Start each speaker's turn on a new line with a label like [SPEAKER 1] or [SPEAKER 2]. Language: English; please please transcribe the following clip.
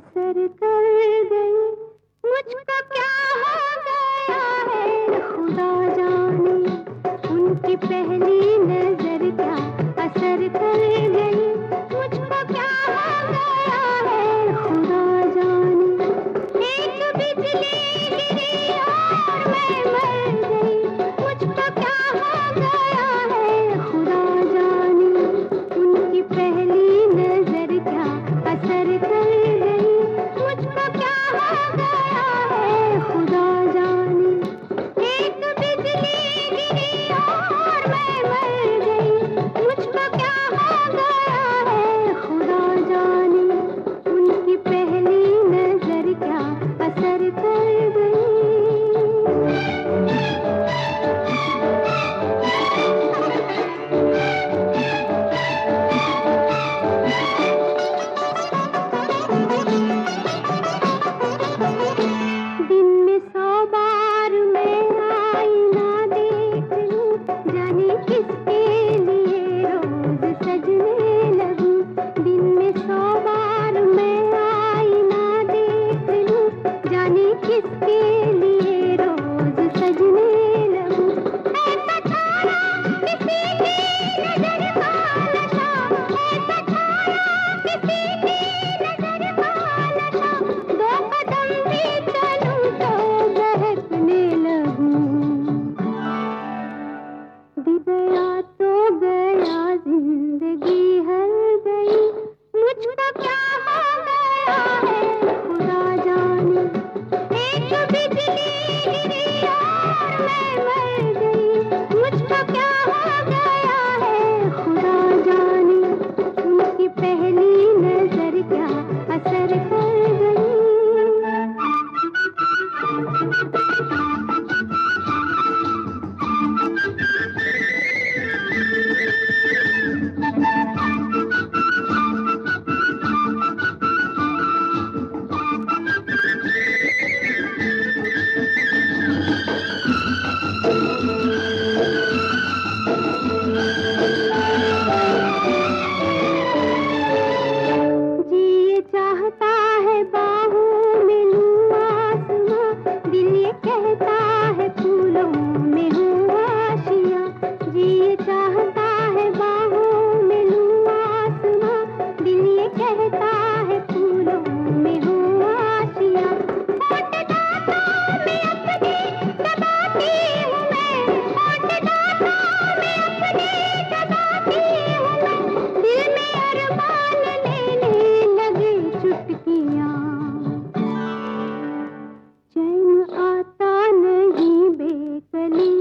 [SPEAKER 1] Blessed बनी